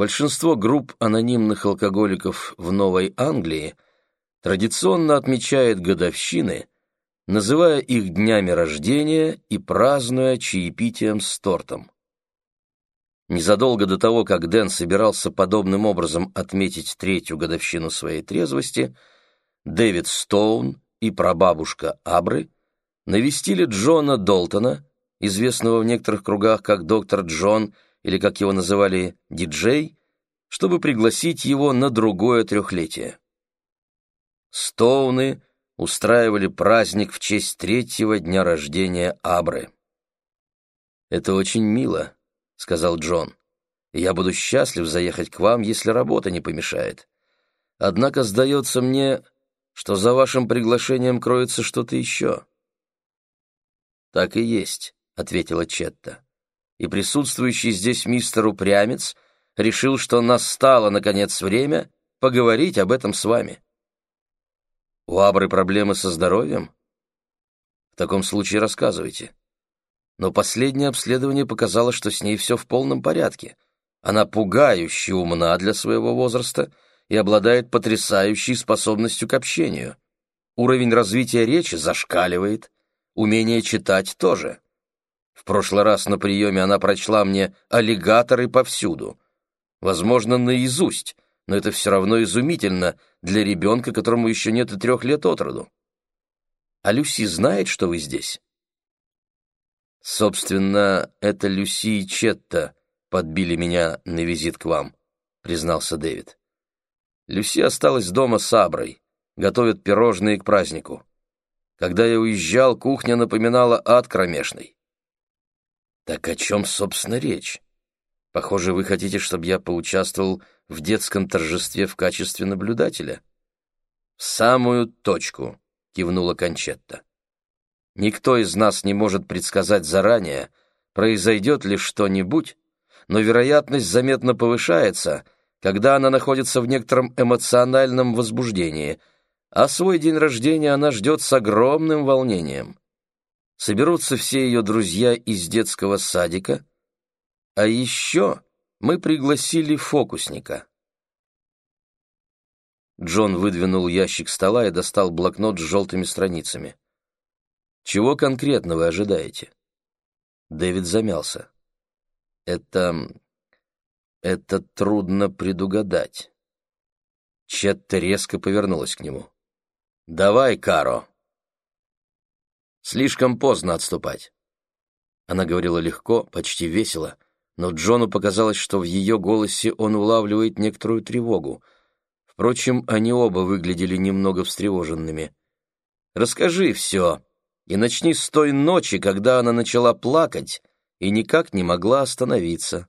большинство групп анонимных алкоголиков в Новой Англии традиционно отмечает годовщины, называя их днями рождения и празднуя чаепитием с тортом. Незадолго до того, как Дэн собирался подобным образом отметить третью годовщину своей трезвости, Дэвид Стоун и прабабушка Абры навестили Джона Долтона, известного в некоторых кругах как доктор Джон или, как его называли, диджей, чтобы пригласить его на другое трехлетие. Стоуны устраивали праздник в честь третьего дня рождения Абры. «Это очень мило», — сказал Джон. «Я буду счастлив заехать к вам, если работа не помешает. Однако сдается мне, что за вашим приглашением кроется что-то еще». «Так и есть», — ответила Четта. «И присутствующий здесь мистер Упрямец решил, что настало, наконец, время поговорить об этом с вами». «У Абры проблемы со здоровьем?» «В таком случае рассказывайте» но последнее обследование показало, что с ней все в полном порядке. Она пугающе умна для своего возраста и обладает потрясающей способностью к общению. Уровень развития речи зашкаливает, умение читать тоже. В прошлый раз на приеме она прочла мне «аллигаторы повсюду». Возможно, наизусть, но это все равно изумительно для ребенка, которому еще нет и трех лет от роду. А Люси знает, что вы здесь? «Собственно, это Люси и Четта подбили меня на визит к вам», — признался Дэвид. «Люси осталась дома с Аброй, готовит пирожные к празднику. Когда я уезжал, кухня напоминала ад кромешный». «Так о чем, собственно, речь? Похоже, вы хотите, чтобы я поучаствовал в детском торжестве в качестве наблюдателя?» «В самую точку», — кивнула Кончетта. Никто из нас не может предсказать заранее, произойдет ли что-нибудь, но вероятность заметно повышается, когда она находится в некотором эмоциональном возбуждении, а свой день рождения она ждет с огромным волнением. Соберутся все ее друзья из детского садика, а еще мы пригласили фокусника. Джон выдвинул ящик стола и достал блокнот с желтыми страницами. Чего конкретно вы ожидаете? Дэвид замялся. Это... это трудно предугадать. Четта резко повернулась к нему. «Давай, Каро!» Слишком поздно отступать. Она говорила легко, почти весело, но Джону показалось, что в ее голосе он улавливает некоторую тревогу. Впрочем, они оба выглядели немного встревоженными. «Расскажи все», и начни с той ночи, когда она начала плакать и никак не могла остановиться.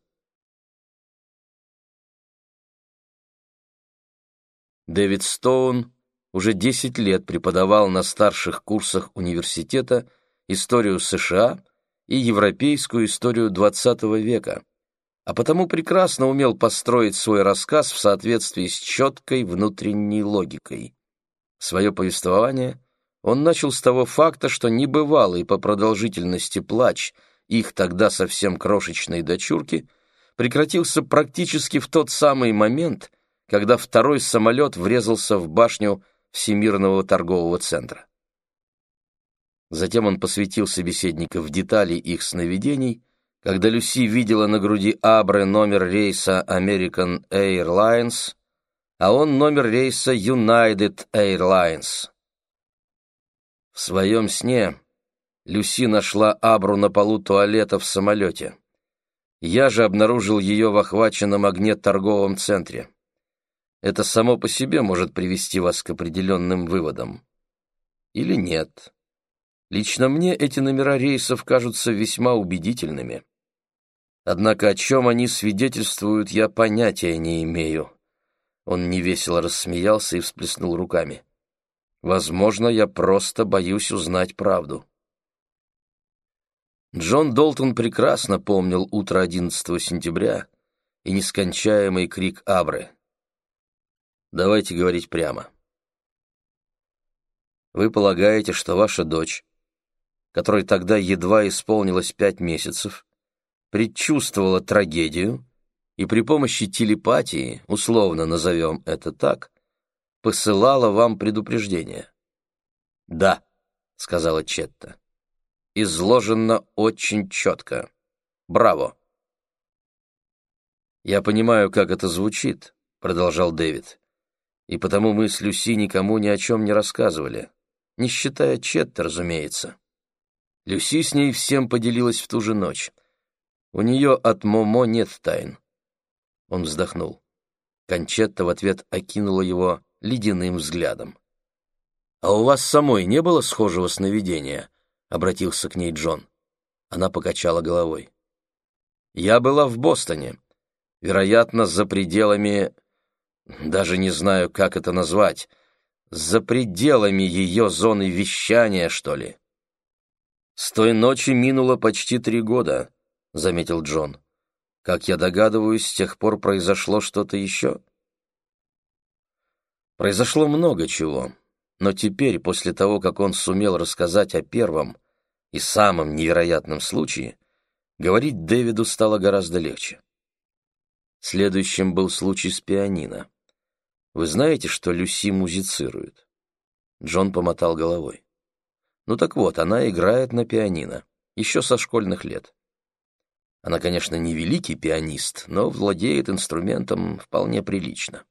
Дэвид Стоун уже 10 лет преподавал на старших курсах университета историю США и европейскую историю XX века, а потому прекрасно умел построить свой рассказ в соответствии с четкой внутренней логикой. Свое повествование – он начал с того факта, что небывалый по продолжительности плач их тогда совсем крошечной дочурки прекратился практически в тот самый момент, когда второй самолет врезался в башню Всемирного торгового центра. Затем он посвятил собеседников детали их сновидений, когда Люси видела на груди Абры номер рейса American Airlines, а он номер рейса United Airlines. В своем сне Люси нашла Абру на полу туалета в самолете. Я же обнаружил ее в охваченном огне торговом центре. Это само по себе может привести вас к определенным выводам. Или нет. Лично мне эти номера рейсов кажутся весьма убедительными. Однако о чем они свидетельствуют, я понятия не имею. Он невесело рассмеялся и всплеснул руками. Возможно, я просто боюсь узнать правду. Джон Долтон прекрасно помнил утро 11 сентября и нескончаемый крик Абры. Давайте говорить прямо. Вы полагаете, что ваша дочь, которой тогда едва исполнилось пять месяцев, предчувствовала трагедию и при помощи телепатии, условно назовем это так, посылала вам предупреждение. «Да», — сказала Четта. «Изложено очень четко. Браво!» «Я понимаю, как это звучит», — продолжал Дэвид. «И потому мы с Люси никому ни о чем не рассказывали, не считая Четта, разумеется. Люси с ней всем поделилась в ту же ночь. У нее от Момо нет тайн». Он вздохнул. Кончетта в ответ окинула его ледяным взглядом. «А у вас самой не было схожего сновидения?» — обратился к ней Джон. Она покачала головой. «Я была в Бостоне. Вероятно, за пределами... Даже не знаю, как это назвать. За пределами ее зоны вещания, что ли?» «С той ночи минуло почти три года», — заметил Джон. «Как я догадываюсь, с тех пор произошло что-то еще?» Произошло много чего, но теперь, после того, как он сумел рассказать о первом и самом невероятном случае, говорить Дэвиду стало гораздо легче. Следующим был случай с пианино. Вы знаете, что Люси музицирует? Джон помотал головой. Ну так вот, она играет на пианино, еще со школьных лет. Она, конечно, не великий пианист, но владеет инструментом вполне прилично.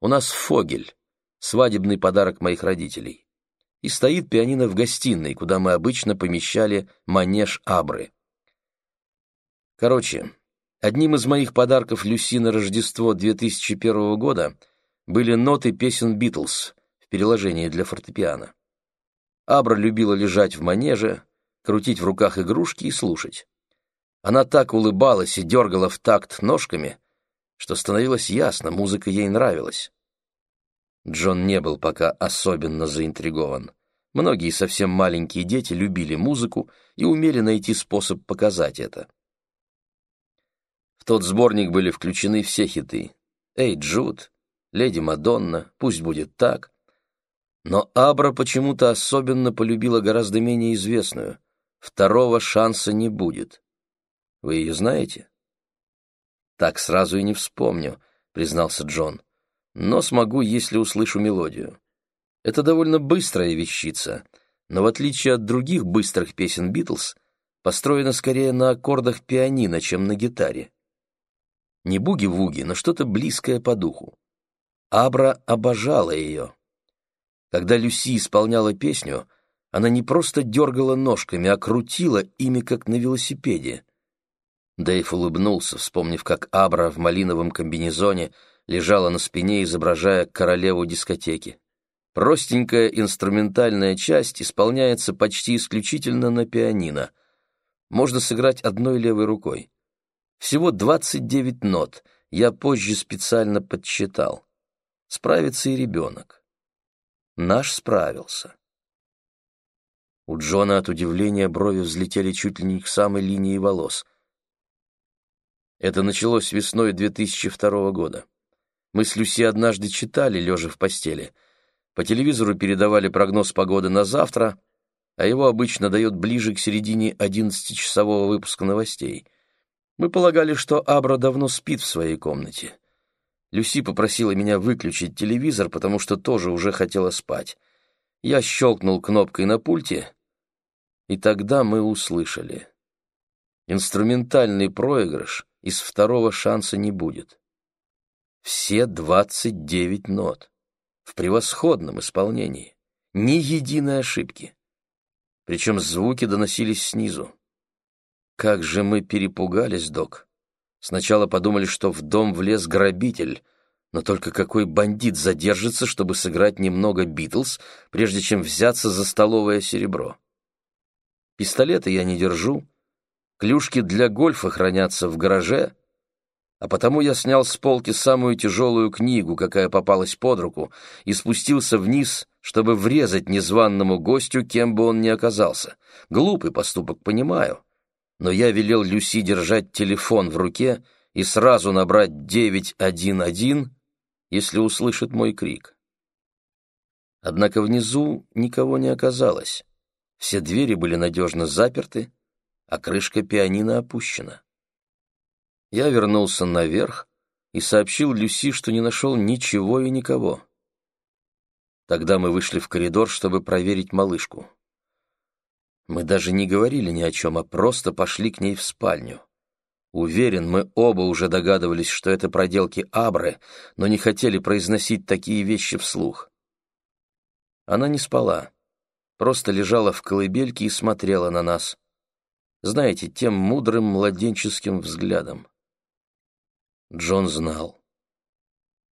У нас фогель, свадебный подарок моих родителей. И стоит пианино в гостиной, куда мы обычно помещали манеж Абры. Короче, одним из моих подарков Люси на Рождество 2001 года были ноты песен Битлз в переложении для фортепиано. Абра любила лежать в манеже, крутить в руках игрушки и слушать. Она так улыбалась и дергала в такт ножками, что становилось ясно, музыка ей нравилась. Джон не был пока особенно заинтригован. Многие совсем маленькие дети любили музыку и умели найти способ показать это. В тот сборник были включены все хиты. «Эй, Джуд», «Леди Мадонна», «Пусть будет так». Но Абра почему-то особенно полюбила гораздо менее известную. «Второго шанса не будет». Вы ее знаете? Так сразу и не вспомню, признался Джон. Но смогу, если услышу мелодию. Это довольно быстрая вещица, но в отличие от других быстрых песен Битлз, построена скорее на аккордах пианино, чем на гитаре. Не буги-вуги, но что-то близкое по духу. Абра обожала ее. Когда Люси исполняла песню, она не просто дергала ножками, а крутила ими, как на велосипеде. Дэйв улыбнулся, вспомнив, как Абра в малиновом комбинезоне лежала на спине, изображая королеву дискотеки. Простенькая инструментальная часть исполняется почти исключительно на пианино. Можно сыграть одной левой рукой. Всего 29 нот, я позже специально подсчитал. Справится и ребенок. Наш справился. У Джона от удивления брови взлетели чуть ли не к самой линии волос — это началось весной 2002 года. Мы с Люси однажды читали, лежа в постели. По телевизору передавали прогноз погоды на завтра, а его обычно дает ближе к середине 11-часового выпуска новостей. Мы полагали, что Абра давно спит в своей комнате. Люси попросила меня выключить телевизор, потому что тоже уже хотела спать. Я щелкнул кнопкой на пульте, и тогда мы услышали. Инструментальный проигрыш из второго шанса не будет. Все двадцать девять нот. В превосходном исполнении. Ни единой ошибки. Причем звуки доносились снизу. Как же мы перепугались, док. Сначала подумали, что в дом влез грабитель, но только какой бандит задержится, чтобы сыграть немного Битлз, прежде чем взяться за столовое серебро. Пистолета я не держу, Клюшки для гольфа хранятся в гараже, а потому я снял с полки самую тяжелую книгу, какая попалась под руку, и спустился вниз, чтобы врезать незваному гостю, кем бы он ни оказался. Глупый поступок, понимаю, но я велел Люси держать телефон в руке и сразу набрать 911, если услышит мой крик. Однако внизу никого не оказалось. Все двери были надежно заперты, а крышка пианино опущена. Я вернулся наверх и сообщил Люси, что не нашел ничего и никого. Тогда мы вышли в коридор, чтобы проверить малышку. Мы даже не говорили ни о чем, а просто пошли к ней в спальню. Уверен, мы оба уже догадывались, что это проделки Абры, но не хотели произносить такие вещи вслух. Она не спала, просто лежала в колыбельке и смотрела на нас. Знаете, тем мудрым младенческим взглядом. Джон знал.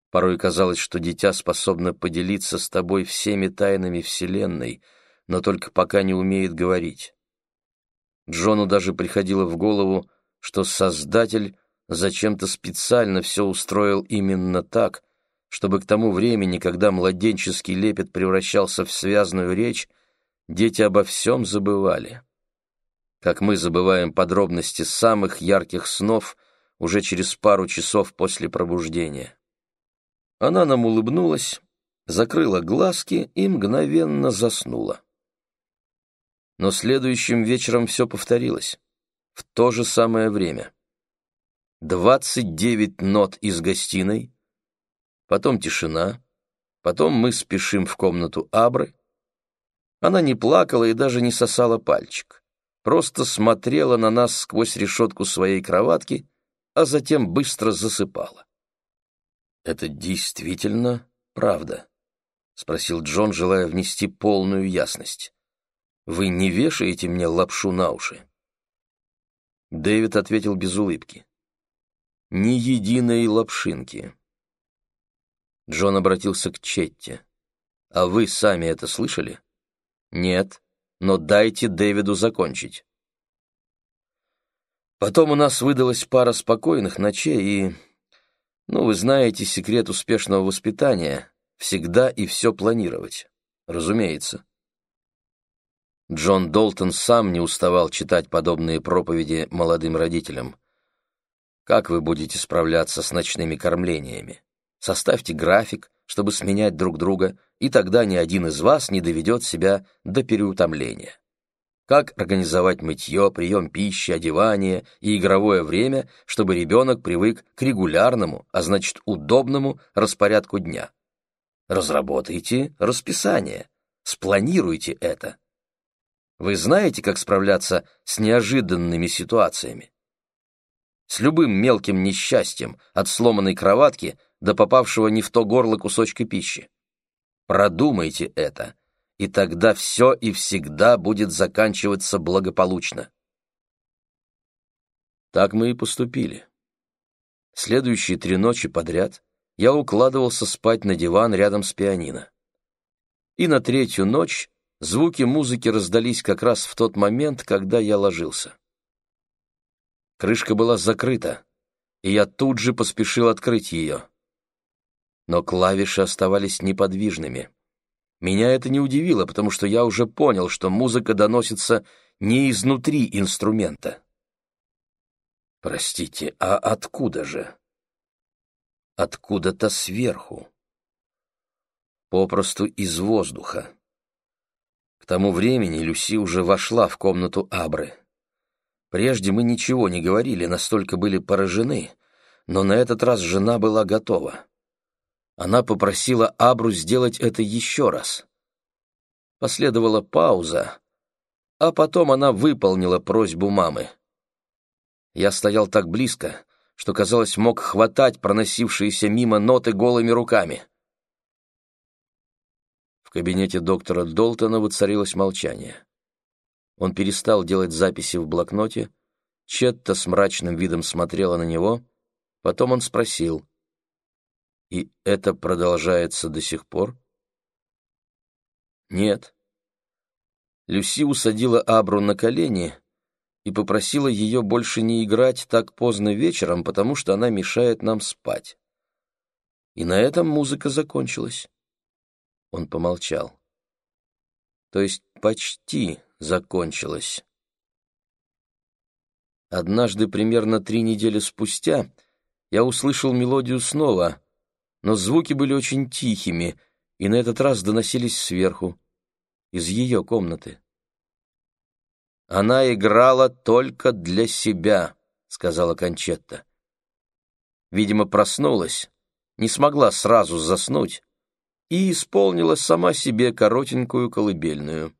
Порой казалось, что дитя способно поделиться с тобой всеми тайнами Вселенной, но только пока не умеет говорить. Джону даже приходило в голову, что Создатель зачем-то специально все устроил именно так, чтобы к тому времени, когда младенческий лепет превращался в связную речь, дети обо всем забывали. Как мы забываем подробности самых ярких снов уже через пару часов после пробуждения. Она нам улыбнулась, закрыла глазки и мгновенно заснула. Но следующим вечером все повторилось в то же самое время. Двадцать девять нот из гостиной, потом тишина, потом мы спешим в комнату Абры. Она не плакала и даже не сосала пальчик, просто смотрела на нас сквозь решетку своей кроватки, а затем быстро засыпала. «Это действительно правда?» — спросил Джон, желая внести полную ясность. «Вы не вешаете мне лапшу на уши?» Дэвид ответил без улыбки. «Ни единой лапшинки». Джон обратился к Четте. «А вы сами это слышали?» «Нет, но дайте Дэвиду закончить». Потом у нас выдалась пара спокойных ночей, и... Ну, вы знаете секрет успешного воспитания — всегда и все планировать. Разумеется. Джон Долтон сам не уставал читать подобные проповеди молодым родителям. Как вы будете справляться с ночными кормлениями? Составьте график, чтобы сменять друг друга, и тогда ни один из вас не доведет себя до переутомления. Как организовать мытье, прием пищи, одевание и игровое время, чтобы ребенок привык к регулярному, а значит удобному распорядку дня? Разработайте расписание, спланируйте это. Вы знаете, как справляться с неожиданными ситуациями? С любым мелким несчастьем, от сломанной кроватки до попавшего не в то горло кусочка пищи. Продумайте это, и тогда все и всегда будет заканчиваться благополучно. Так мы и поступили. Следующие три ночи подряд я укладывался спать на диван рядом с пианино. И на третью ночь Звуки музыки раздались как раз в тот момент, когда я ложился. Крышка была закрыта, и я тут же поспешил открыть ее. Но клавиши оставались неподвижными. Меня это не удивило, потому что я уже понял, что музыка доносится не изнутри инструмента. Простите, а откуда же? Откуда-то сверху. Попросту из воздуха. К тому времени Люси уже вошла в комнату Абры. Прежде мы ничего не говорили, настолько были поражены, но на этот раз жена была готова. Она попросила Абру сделать это еще раз. Последовала пауза, а потом она выполнила просьбу мамы. Я стоял так близко, что, казалось, мог хватать проносившиеся мимо ноты голыми руками кабинете доктора Долтона воцарилось молчание. Он перестал делать записи в блокноте, Четта с мрачным видом смотрела на него, потом он спросил, «И это продолжается до сих пор?» «Нет». Люси усадила Абру на колени и попросила ее больше не играть так поздно вечером, потому что она мешает нам спать. И на этом музыка закончилась. Он помолчал. То есть почти закончилось. Однажды, примерно три недели спустя, я услышал мелодию снова, но звуки были очень тихими, и на этот раз доносились сверху, из ее комнаты. «Она играла только для себя», — сказала Кончетта. видимо, проснулась, не смогла сразу заснуть и исполнила сама себе коротенькую колыбельную.